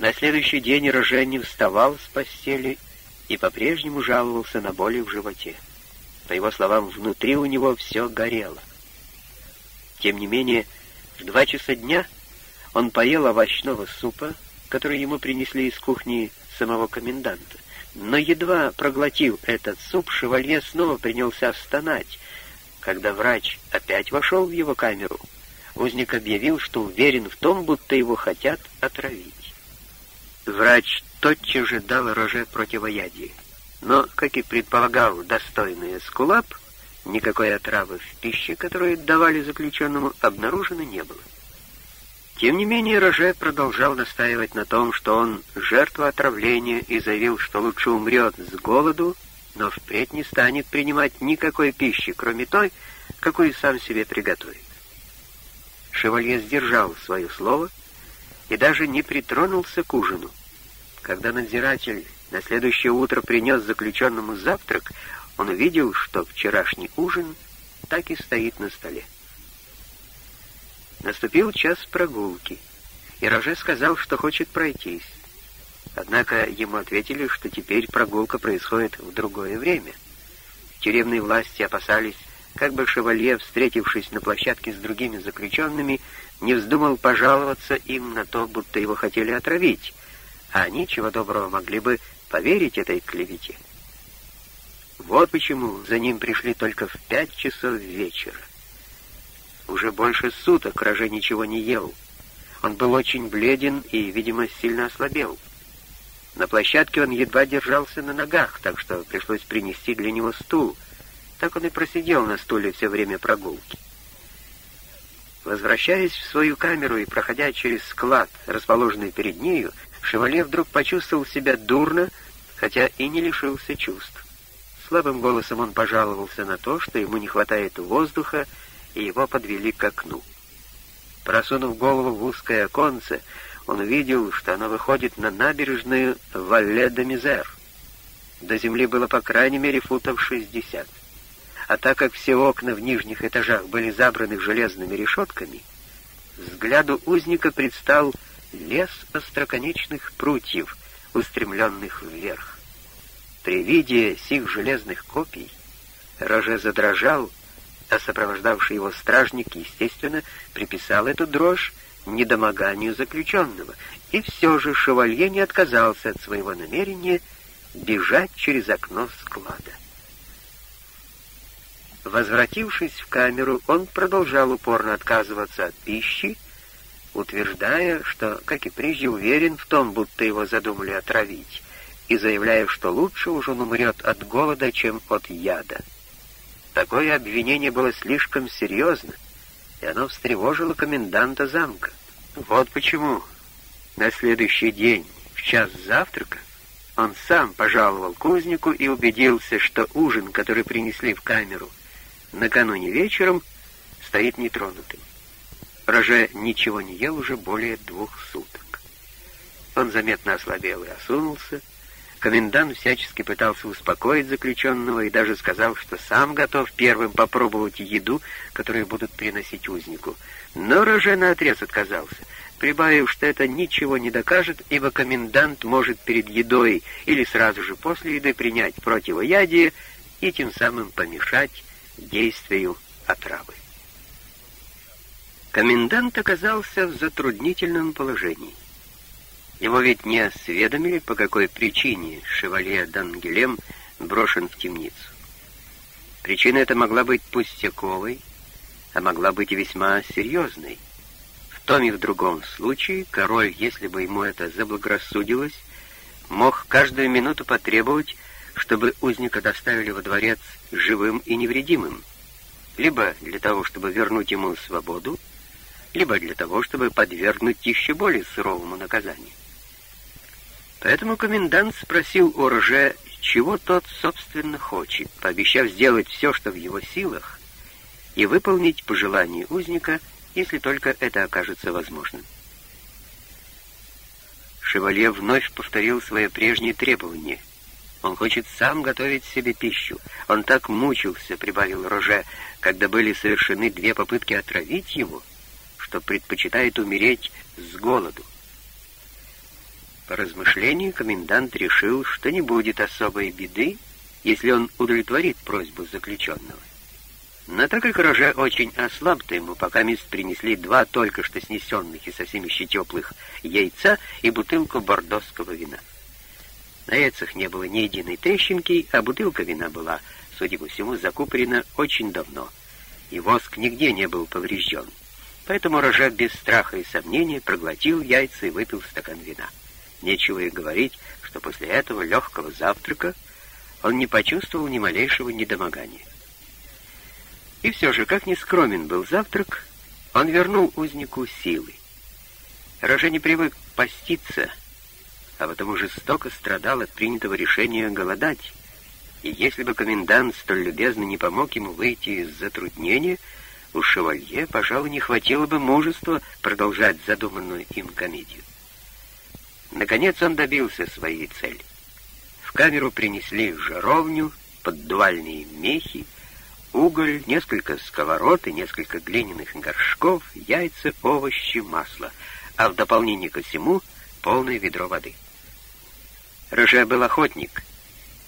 На следующий день Роже не вставал с постели и по-прежнему жаловался на боли в животе. По его словам, внутри у него все горело. Тем не менее, в два часа дня он поел овощного супа, который ему принесли из кухни самого коменданта. Но едва проглотив этот суп, шевалье снова принялся стонать. Когда врач опять вошел в его камеру, узник объявил, что уверен в том, будто его хотят отравить. Врач тотчас же дал Роже противоядие. Но, как и предполагал достойный Эскулап, никакой отравы в пище, которую давали заключенному, обнаружено не было. Тем не менее, Роже продолжал настаивать на том, что он жертва отравления и заявил, что лучше умрет с голоду, но впредь не станет принимать никакой пищи, кроме той, какую сам себе приготовит. Шевалье сдержал свое слово и даже не притронулся к ужину. Когда надзиратель на следующее утро принес заключенному завтрак, он увидел, что вчерашний ужин так и стоит на столе. Наступил час прогулки, и Роже сказал, что хочет пройтись. Однако ему ответили, что теперь прогулка происходит в другое время. Тюремные власти опасались, как бы шевалье, встретившись на площадке с другими заключенными, не вздумал пожаловаться им на то, будто его хотели отравить, а они, чего доброго, могли бы поверить этой клевете. Вот почему за ним пришли только в пять часов вечера. Уже больше суток Роже ничего не ел. Он был очень бледен и, видимо, сильно ослабел. На площадке он едва держался на ногах, так что пришлось принести для него стул. Так он и просидел на стуле все время прогулки. Возвращаясь в свою камеру и проходя через склад, расположенный перед нею, Шевале вдруг почувствовал себя дурно, хотя и не лишился чувств. Слабым голосом он пожаловался на то, что ему не хватает воздуха, и его подвели к окну. Просунув голову в узкое оконце, он увидел, что оно выходит на набережную Валле-де-Мизер. До земли было по крайней мере футов шестьдесят. А так как все окна в нижних этажах были забраны железными решетками, взгляду узника предстал лес остроконечных прутьев, устремленных вверх. При виде сих железных копий Роже задрожал, а сопровождавший его стражник, естественно, приписал эту дрожь недомоганию заключенного, и все же шевалье не отказался от своего намерения бежать через окно склада. Возвратившись в камеру, он продолжал упорно отказываться от пищи, утверждая, что, как и прежде, уверен в том, будто его задумали отравить, и заявляя, что лучше уж он умрет от голода, чем от яда. Такое обвинение было слишком серьезно, и оно встревожило коменданта замка. Вот почему на следующий день, в час завтрака, он сам пожаловал кузнику и убедился, что ужин, который принесли в камеру накануне вечером, стоит нетронутым. Роже ничего не ел уже более двух суток. Он заметно ослабел и осунулся. Комендант всячески пытался успокоить заключенного и даже сказал, что сам готов первым попробовать еду, которую будут приносить узнику. Но Роже наотрез отказался, прибавив, что это ничего не докажет, ибо комендант может перед едой или сразу же после еды принять противоядие и тем самым помешать действию отравы. Комендант оказался в затруднительном положении. Его ведь не осведомили, по какой причине шевалье Дангелем брошен в темницу. Причина эта могла быть пустяковой, а могла быть весьма серьезной. В том и в другом случае король, если бы ему это заблагорассудилось, мог каждую минуту потребовать, чтобы узника доставили во дворец живым и невредимым, либо для того, чтобы вернуть ему свободу, либо для того, чтобы подвергнуть еще более суровому наказанию. Поэтому комендант спросил у Роже, чего тот, собственно, хочет, пообещав сделать все, что в его силах, и выполнить пожелание узника, если только это окажется возможным. Шевалье вновь повторил свое прежнее требование. Он хочет сам готовить себе пищу. Он так мучился, прибавил Роже, когда были совершены две попытки отравить его — что предпочитает умереть с голоду. По размышлению комендант решил, что не будет особой беды, если он удовлетворит просьбу заключенного. Но так как Роже очень ослаб, то ему пока мест принесли два только что снесенных и совсем еще теплых яйца и бутылку бордосского вина. На яйцах не было ни единой трещинки, а бутылка вина была, судя по всему, закупорена очень давно, и воск нигде не был поврежден. Поэтому Роже без страха и сомнения проглотил яйца и выпил стакан вина. Нечего и говорить, что после этого легкого завтрака он не почувствовал ни малейшего недомогания. И все же, как ни скромен был завтрак, он вернул узнику силы. Роже не привык поститься, а потому жестоко страдал от принятого решения голодать. И если бы комендант столь любезно не помог ему выйти из затруднения, у шевалье, пожалуй, не хватило бы мужества продолжать задуманную им комедию. Наконец он добился своей цели. В камеру принесли жаровню, поддувальные мехи, уголь, несколько сковород и несколько глиняных горшков, яйца, овощи, масло, а в дополнение ко всему полное ведро воды. Роже был охотник,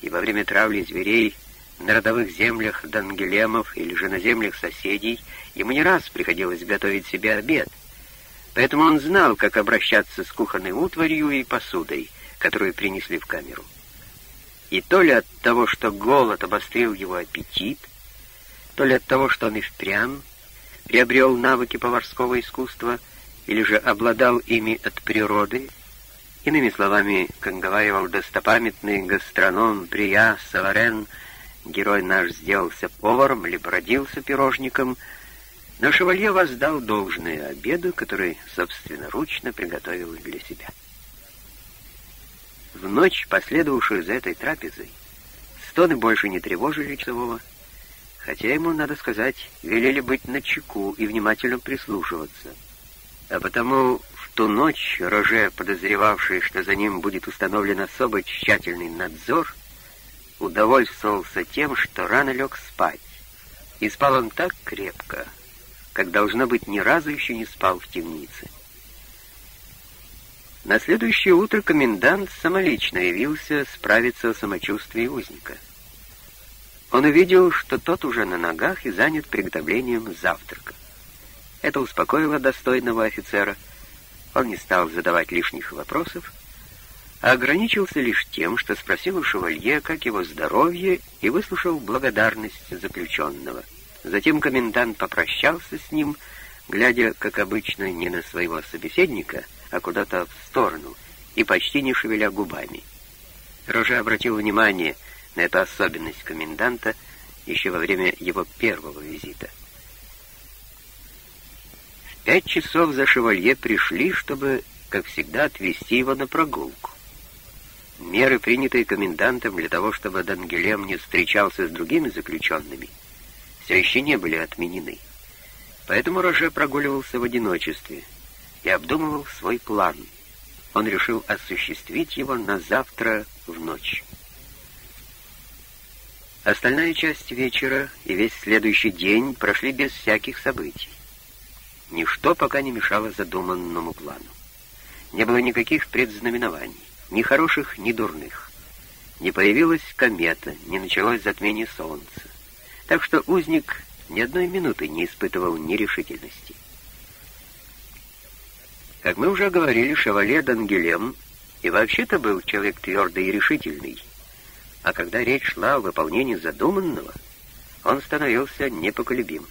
и во время травли зверей на родовых землях Дангелемов или же на землях соседей ему не раз приходилось готовить себе обед, поэтому он знал, как обращаться с кухонной утварью и посудой, которую принесли в камеру. И то ли от того, что голод обострил его аппетит, то ли от того, что он и впрямь приобрел навыки поварского искусства, или же обладал ими от природы, иными словами, как говаривал достопамятный гастроном Прия Саварен, герой наш сделался поваром, либо родился пирожником, но шевалье воздал должное обеду, который собственноручно приготовил для себя. В ночь, последовавшую за этой трапезой, стоны больше не тревожили часового, хотя ему, надо сказать, велели быть начеку и внимательно прислушиваться. А потому в ту ночь Роже, подозревавший, что за ним будет установлен особо тщательный надзор, удовольствовался тем, что рано лег спать. И спал он так крепко, как, должно быть, ни разу еще не спал в темнице. На следующее утро комендант самолично явился справиться о самочувствии узника. Он увидел, что тот уже на ногах и занят приготовлением завтрака. Это успокоило достойного офицера. Он не стал задавать лишних вопросов, а ограничился лишь тем, что спросил у шевалье, как его здоровье, и выслушал благодарность заключенного. Затем комендант попрощался с ним, глядя, как обычно, не на своего собеседника, а куда-то в сторону, и почти не шевеля губами. Роже обратил внимание — на эту особенность коменданта еще во время его первого визита. В пять часов за шевалье пришли, чтобы, как всегда, отвезти его на прогулку. Меры, принятые комендантом для того, чтобы Дангелем не встречался с другими заключенными, все еще не были отменены. Поэтому Роже прогуливался в одиночестве и обдумывал свой план. Он решил осуществить его на завтра в ночь. Остальная часть вечера и весь следующий день прошли без всяких событий. Ничто пока не мешало задуманному плану. Не было никаких предзнаменований, ни хороших, ни дурных. Не появилась комета, не началось затмение солнца. Так что узник ни одной минуты не испытывал нерешительности. Как мы уже говорили, шевале Дангелем и вообще-то был человек твердый и решительный, а когда речь шла о выполнении задуманного, он становился непоколебим.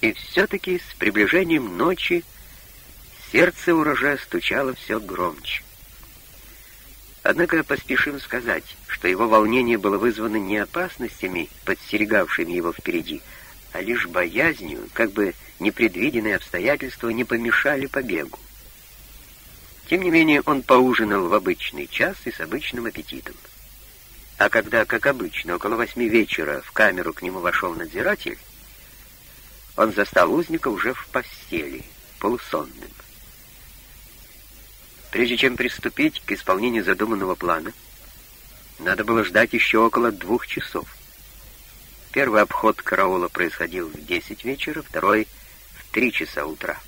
И все-таки с приближением ночи сердце урожая стучало все громче. Однако поспешим сказать, что его волнение было вызвано не опасностями, подстерегавшими его впереди, а лишь боязнью, как бы непредвиденные обстоятельства не помешали побегу. Тем не менее, он поужинал в обычный час и с обычным аппетитом. А когда, как обычно, около восьми вечера в камеру к нему вошел надзиратель, он застал узника уже в постели, полусонным. Прежде чем приступить к исполнению задуманного плана, надо было ждать еще около двух часов. Первый обход караула происходил в десять вечера, второй — в три часа утра.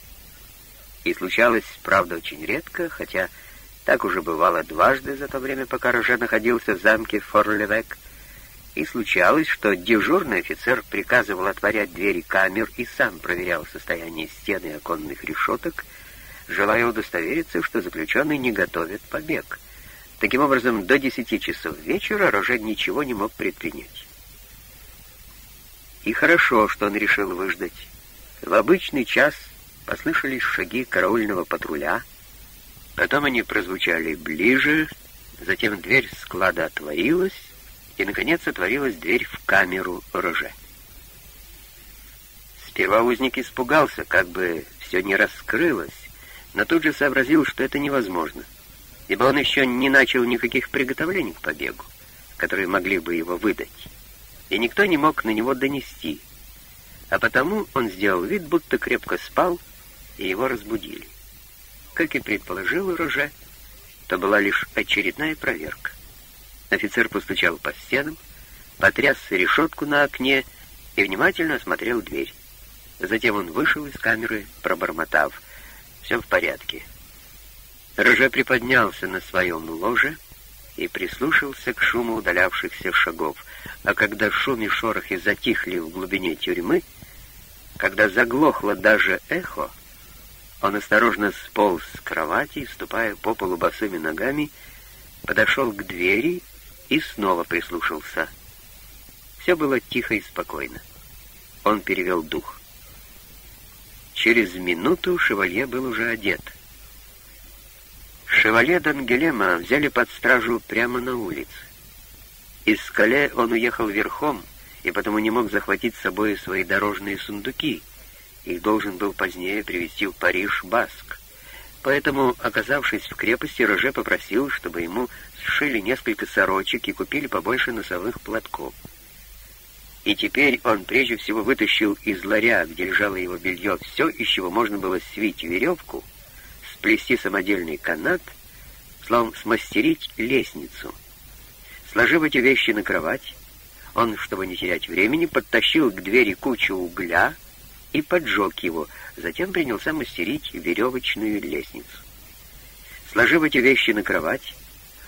И случалось, правда, очень редко, хотя Так уже бывало дважды за то время, пока Роже находился в замке Форлевек, и случалось, что дежурный офицер приказывал отворять двери камер и сам проверял состояние стены и оконных решеток, желая удостовериться, что заключенный не готовит побег. Таким образом, до десяти часов вечера Роже ничего не мог предпринять. И хорошо, что он решил выждать. В обычный час послышались шаги караульного патруля, Потом они прозвучали ближе, затем дверь склада отворилась, и, наконец, отворилась дверь в камеру Роже. Сперва узник испугался, как бы все не раскрылось, но тут же сообразил, что это невозможно, ибо он еще не начал никаких приготовлений к побегу, которые могли бы его выдать, и никто не мог на него донести, а потому он сделал вид, будто крепко спал, и его разбудили. Как и предположил Роже, то была лишь очередная проверка. Офицер постучал по стенам, потряс решетку на окне и внимательно осмотрел дверь. Затем он вышел из камеры, пробормотав. «Все в порядке». Роже приподнялся на своем ложе и прислушался к шуму удалявшихся шагов, а когда шум и шорохи затихли в глубине тюрьмы, когда заглохло даже эхо, он осторожно сполз с кровати, ступая по полу босыми ногами, подошел к двери и снова прислушался. Все было тихо и спокойно. Он перевел дух. Через минуту шевалье был уже одет. Шевалье Дангелема взяли под стражу прямо на улице. Из Скале он уехал верхом, и потому не мог захватить с собой свои дорожные сундуки — их должен был позднее привезти в Париж Баск. Поэтому, оказавшись в крепости, Роже попросил, чтобы ему сшили несколько сорочек и купили побольше носовых платков. И теперь он прежде всего вытащил из ларя, где лежало его белье, все, из чего можно было свить веревку, сплести самодельный канат, словом, смастерить лестницу. Сложив эти вещи на кровать, он, чтобы не терять времени, подтащил к двери кучу угля, и поджег его, затем принялся мастерить веревочную лестницу. Сложив эти вещи на кровать,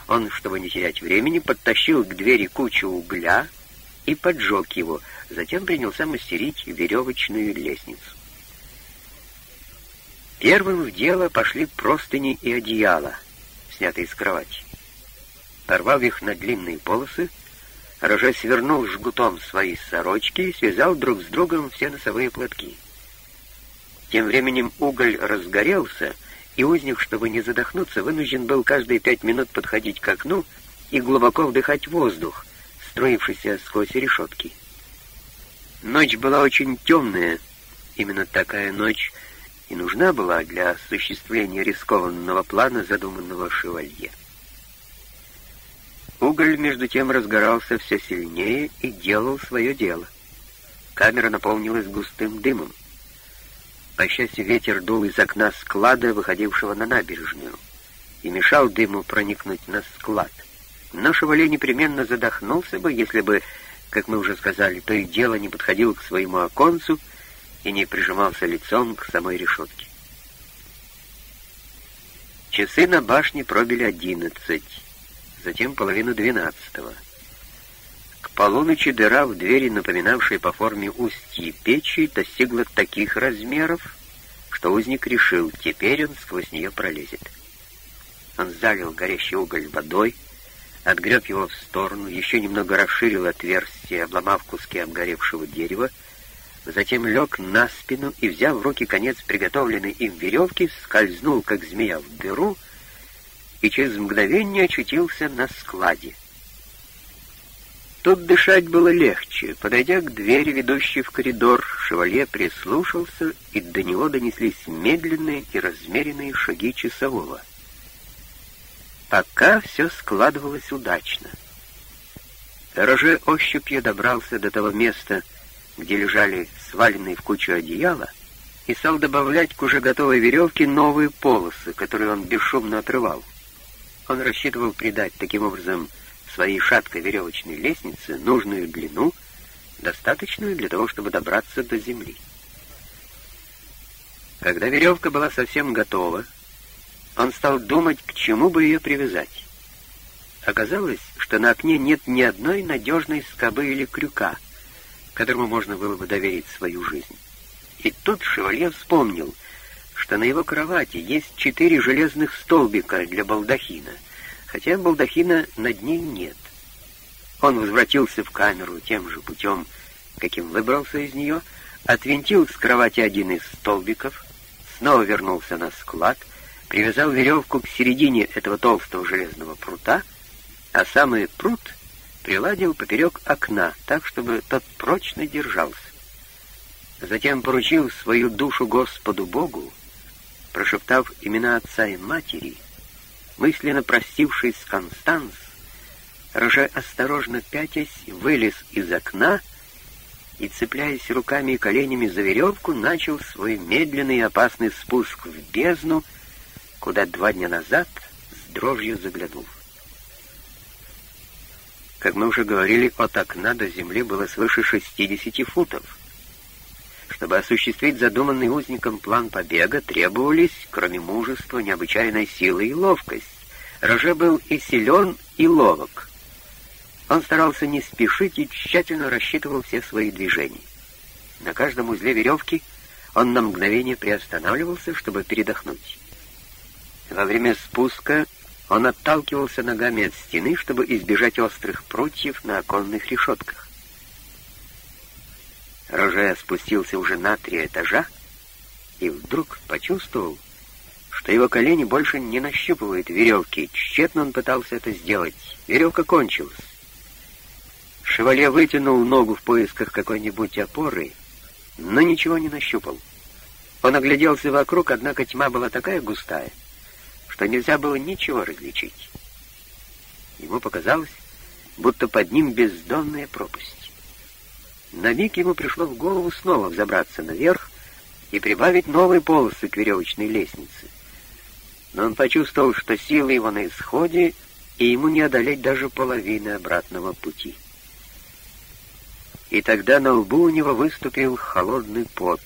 он, чтобы не терять времени, подтащил к двери кучу угля и поджег его, затем принялся мастерить веревочную лестницу. Первым в дело пошли простыни и одеяла, снятые с кровати. Порвав их на длинные полосы, Роже свернул жгутом свои сорочки и связал друг с другом все носовые платки. Тем временем уголь разгорелся, и узник, чтобы не задохнуться, вынужден был каждые пять минут подходить к окну и глубоко вдыхать воздух, струившийся сквозь решетки. Ночь была очень темная, именно такая ночь и нужна была для осуществления рискованного плана, задуманного шевалье. Уголь, между тем, разгорался все сильнее и делал свое дело. Камера наполнилась густым дымом. По счастью, ветер дул из окна склада, выходившего на набережную, и мешал дыму проникнуть на склад. Но Шевале непременно задохнулся бы, если бы, как мы уже сказали, то и дело не подходил к своему оконцу и не прижимался лицом к самой решетке. Часы на башне пробили одиннадцать затем половину двенадцатого. К полуночи дыра в двери, напоминавшей по форме устье печи, достигла таких размеров, что узник решил, теперь он сквозь нее пролезет. Он залил горящий уголь водой, отгреб его в сторону, еще немного расширил отверстие, обломав куски обгоревшего дерева, затем лег на спину и, взяв в руки конец приготовленной им веревки, скользнул, как змея, в дыру — и через мгновение очутился на складе. Тут дышать было легче. Подойдя к двери, ведущей в коридор, шевалье прислушался, и до него донеслись медленные и размеренные шаги часового. Пока все складывалось удачно. Роже ощупью добрался до того места, где лежали сваленные в кучу одеяла, и стал добавлять к уже готовой веревке новые полосы, которые он бесшумно отрывал. Он рассчитывал придать таким образом своей шаткой веревочной лестнице нужную длину, достаточную для того, чтобы добраться до земли. Когда веревка была совсем готова, он стал думать, к чему бы ее привязать. Оказалось, что на окне нет ни одной надежной скобы или крюка, которому можно было бы доверить свою жизнь. И тут Шевалье вспомнил, что на его кровати есть четыре железных столбика для балдахина, хотя балдахина над ней нет. Он возвратился в камеру тем же путем, каким выбрался из нее, отвинтил с кровати один из столбиков, снова вернулся на склад, привязал веревку к середине этого толстого железного прута, а самый прут приладил поперек окна, так, чтобы тот прочно держался. Затем поручил свою душу Господу Богу, прошептав имена отца и матери, мысленно простившись с Констанс, Роже осторожно пятясь вылез из окна и, цепляясь руками и коленями за веревку, начал свой медленный и опасный спуск в бездну, куда два дня назад с дрожью заглянул. Как мы уже говорили, от окна до земли было свыше 60 футов. Чтобы осуществить задуманный узником план побега, требовались, кроме мужества, необычайной силы и ловкость. Роже был и силен, и ловок. Он старался не спешить и тщательно рассчитывал все свои движения. На каждом узле веревки он на мгновение приостанавливался, чтобы передохнуть. Во время спуска он отталкивался ногами от стены, чтобы избежать острых прутьев на оконных решетках. Роже спустился уже на три этажа и вдруг почувствовал, что его колени больше не нащупывают веревки. Тщетно он пытался это сделать. Веревка кончилась. Шевале вытянул ногу в поисках какой-нибудь опоры, но ничего не нащупал. Он огляделся вокруг, однако тьма была такая густая, что нельзя было ничего различить. Ему показалось, будто под ним бездонная пропасть. На миг ему пришло в голову снова взобраться наверх и прибавить новые полосы к веревочной лестнице. Но он почувствовал, что силы его на исходе, и ему не одолеть даже половины обратного пути и тогда на лбу у него выступил холодный пот.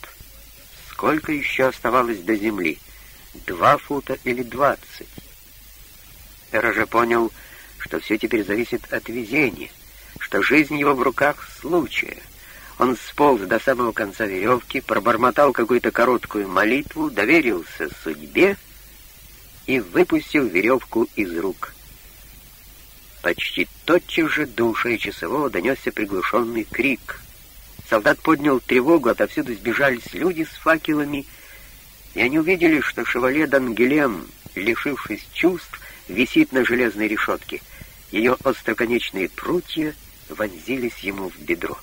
Сколько еще оставалось до земли? Два фута или двадцать? Эра же понял, что все теперь зависит от везения, что жизнь его в руках случая. Он сполз до самого конца веревки, пробормотал какую-то короткую молитву, доверился судьбе и выпустил веревку из рук. Почти тотчас же до ушей часового донесся приглушенный крик. Солдат поднял тревогу, отовсюду сбежались люди с факелами, и они увидели, что шевале Дангелем, лишившись чувств, висит на железной решетке. Ее остроконечные прутья вонзились ему в бедро.